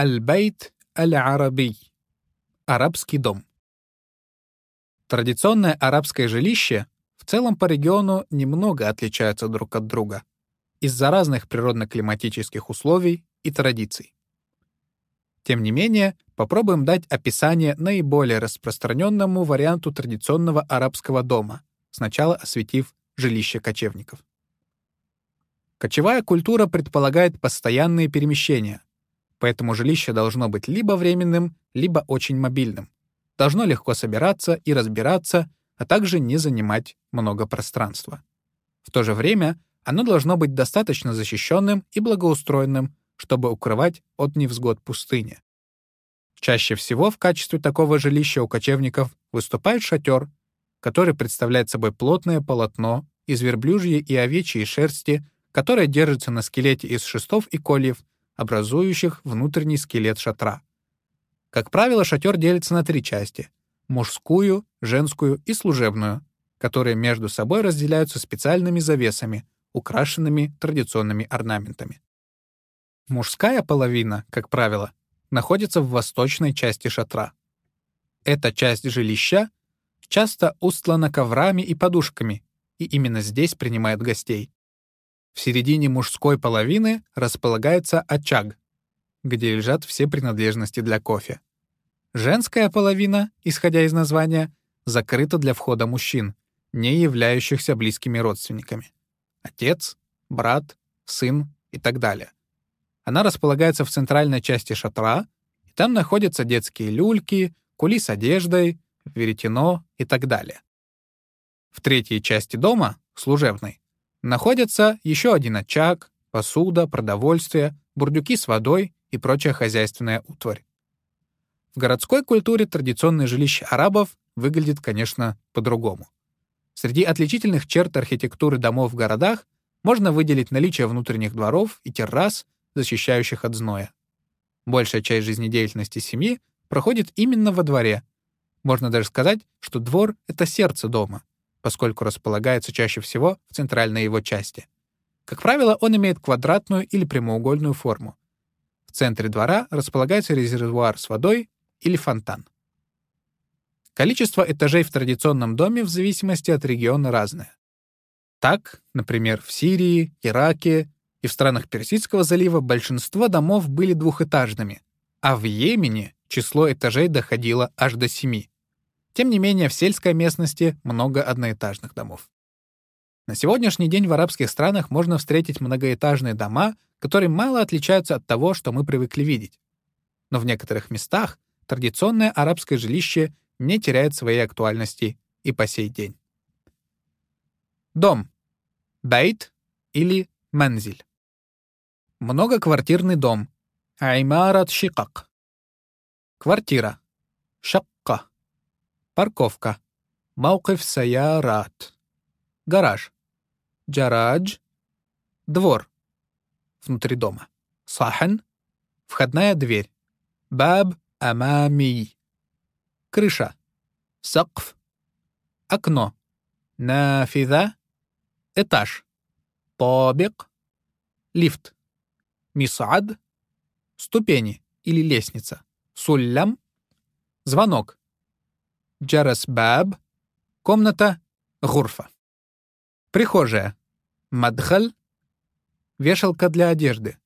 Аль-Байт Аль-Араби. Арабский дом. Традиционное арабское жилище в целом по региону немного отличаются друг от друга из-за разных природно-климатических условий и традиций. Тем не менее, попробуем дать описание наиболее распространенному варианту традиционного арабского дома, сначала осветив жилище кочевников. Кочевая культура предполагает постоянные перемещения, поэтому жилище должно быть либо временным, либо очень мобильным, должно легко собираться и разбираться, а также не занимать много пространства. В то же время оно должно быть достаточно защищенным и благоустроенным, чтобы укрывать от невзгод пустыни. Чаще всего в качестве такого жилища у кочевников выступает шатер, который представляет собой плотное полотно из верблюжьей и овечьей шерсти, которое держится на скелете из шестов и кольев, образующих внутренний скелет шатра. Как правило, шатер делится на три части — мужскую, женскую и служебную, которые между собой разделяются специальными завесами, украшенными традиционными орнаментами. Мужская половина, как правило, находится в восточной части шатра. Эта часть жилища часто устлана коврами и подушками, и именно здесь принимает гостей. В середине мужской половины располагается очаг, где лежат все принадлежности для кофе. Женская половина, исходя из названия, закрыта для входа мужчин, не являющихся близкими родственниками. Отец, брат, сын и так далее. Она располагается в центральной части шатра, и там находятся детские люльки, кули с одеждой, веретено и так далее. В третьей части дома, служебной, находится еще один очаг, посуда, продовольствие, бурдюки с водой и прочая хозяйственная утварь. В городской культуре традиционное жилище арабов выглядит, конечно, по-другому. Среди отличительных черт архитектуры домов в городах можно выделить наличие внутренних дворов и террас, защищающих от зноя. Большая часть жизнедеятельности семьи проходит именно во дворе. Можно даже сказать, что двор — это сердце дома, поскольку располагается чаще всего в центральной его части. Как правило, он имеет квадратную или прямоугольную форму. В центре двора располагается резервуар с водой или фонтан. Количество этажей в традиционном доме в зависимости от региона разное. Так, например, в Сирии, Ираке и в странах Персидского залива большинство домов были двухэтажными, а в Йемене число этажей доходило аж до семи. Тем не менее, в сельской местности много одноэтажных домов. На сегодняшний день в арабских странах можно встретить многоэтажные дома, которые мало отличаются от того, что мы привыкли видеть. Но в некоторых местах традиционное арабское жилище не теряет своей актуальности и по сей день. Дом. Бейт или манзиль. Многоквартирный дом. Аймарат шикак. Квартира. Шакка. Парковка. Маукиф саярат. Гараж. Джарадж. Двор. Внутри дома. Сахан. Входная дверь. Баб амами. Крыша. Сакф. Окно. Нафида. Этаж. Табик. Лифт мисад — ступени или лестница, суллям — звонок, джарасбаб — комната, гурфа. Прихожая, мадхаль — вешалка для одежды,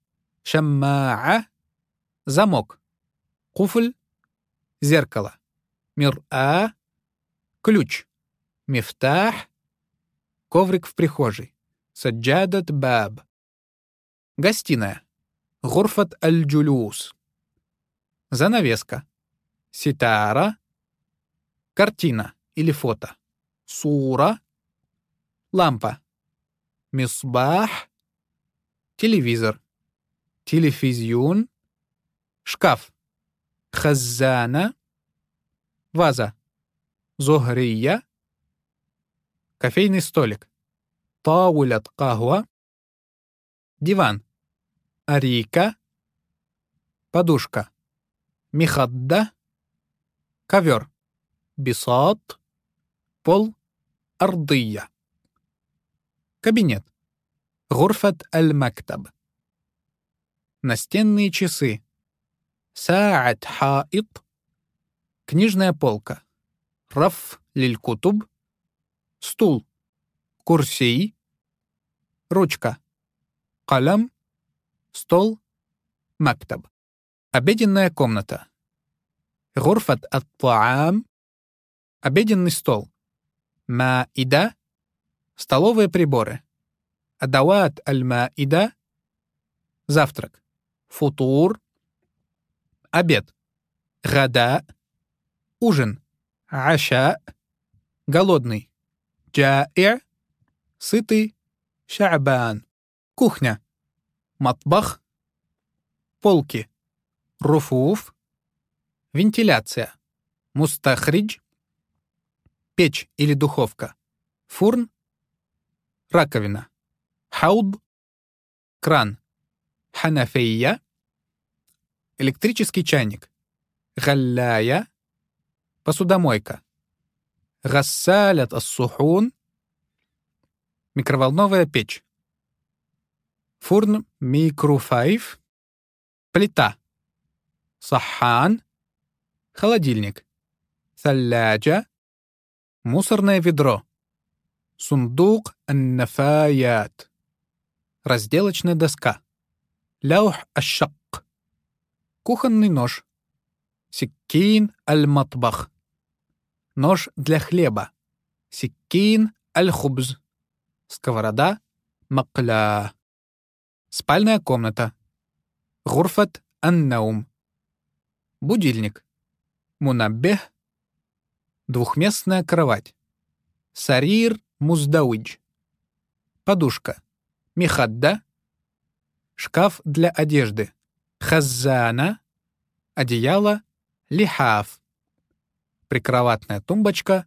шаммаа — замок, куфль — зеркало, мир'а — ключ, мифтах — коврик в прихожей, саджадат баб — гостиная, Гурфат аль-Джулюс. Занавеска. Ситара. Картина или фото. Сура. Лампа. Мисбах. Телевизор. Телефизион. Шкаф. Хазана. Ваза. Зохрия. Кофейный столик. Таулят кахва. Диван арика, подушка, михадда, ковер, бисат, пол, ардия Кабинет. Гурфат аль-мактаб. Настенные часы. Саат хаит. Книжная полка. Раф лиль-кутуб. Стул. Курсий. Ручка. калам Стол. Мактаб. Обеденная комната. Гурфат ат-таам. Обеденный стол. Ма-ида. Столовые приборы. Адават аль-ма-ида. Завтрак. Футур. Обед. Гада. Ужин. Аша. Голодный. Джаир. Сытый. Шаабан. Кухня. Матбах. Полки. Руфуф. Вентиляция. Мустахридж. Печь или духовка. Фурн. Раковина. Хауб. Кран. Ханафейя. Электрический чайник. Галляя. Посудомойка. Гассалят ас-сухун. Микроволновая печь. Фурн микрофайв. Плита. Сахан. Холодильник. Саляджа. Мусорное ведро. Сундук ан-нафаят. Разделочная доска. Лаух ашак, Кухонный нож. Сиккин аль-матбах. Нож для хлеба. Сиккин аль-хубз. Сковорода макля. Спальная комната. Гурфат аннаум. Будильник. Мунаббех двухместная кровать. Сарир муздауидж. Подушка. Михадда шкаф для одежды. Хаззана. Одеяло. Лихаф. Прикроватная тумбочка.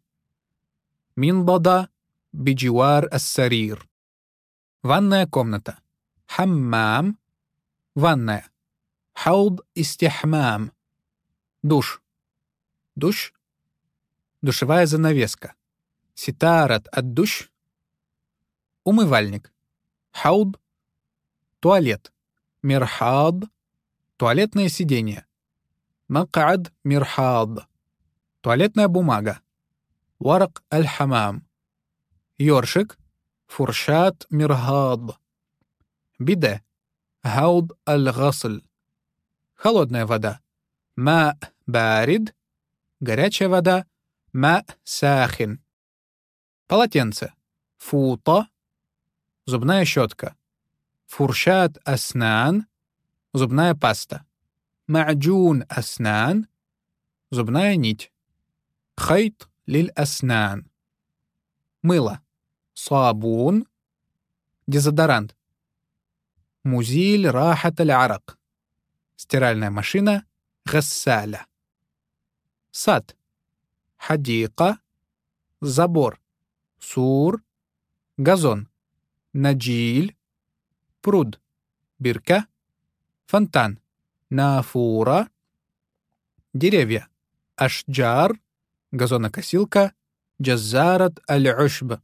منضدة بجوار السرير. Ванная комната. حمام. Ванная. حوض استحمام. Душ. دش. Душевая занавеска. ستارة الدش. Умывальник. Хауб. Туалет. مرحاض. Туалетное сиденье. مقعد مرحاض. Туалетная бумага. Варак аль-хамам. Ёршик. Фуршат мирхад. Биде. Гауд аль-гасль. Холодная вода. Ма барид. Горячая вода. Ма сахин. Полотенце. Футо. Зубная щетка. Фуршат аснан. Зубная паста. Маджун аснан. Зубная нить. Хайт лиль аснан. Мыло. Сабун. Дезодорант. Музиль рахат аль-арак. Стиральная машина. Гассаля. Сад хадика, забор, сур, газон, наджиль, пруд, бирка, фонтан, нафура, деревья, ашджар, газонокосилка, джазарат аль-ушба,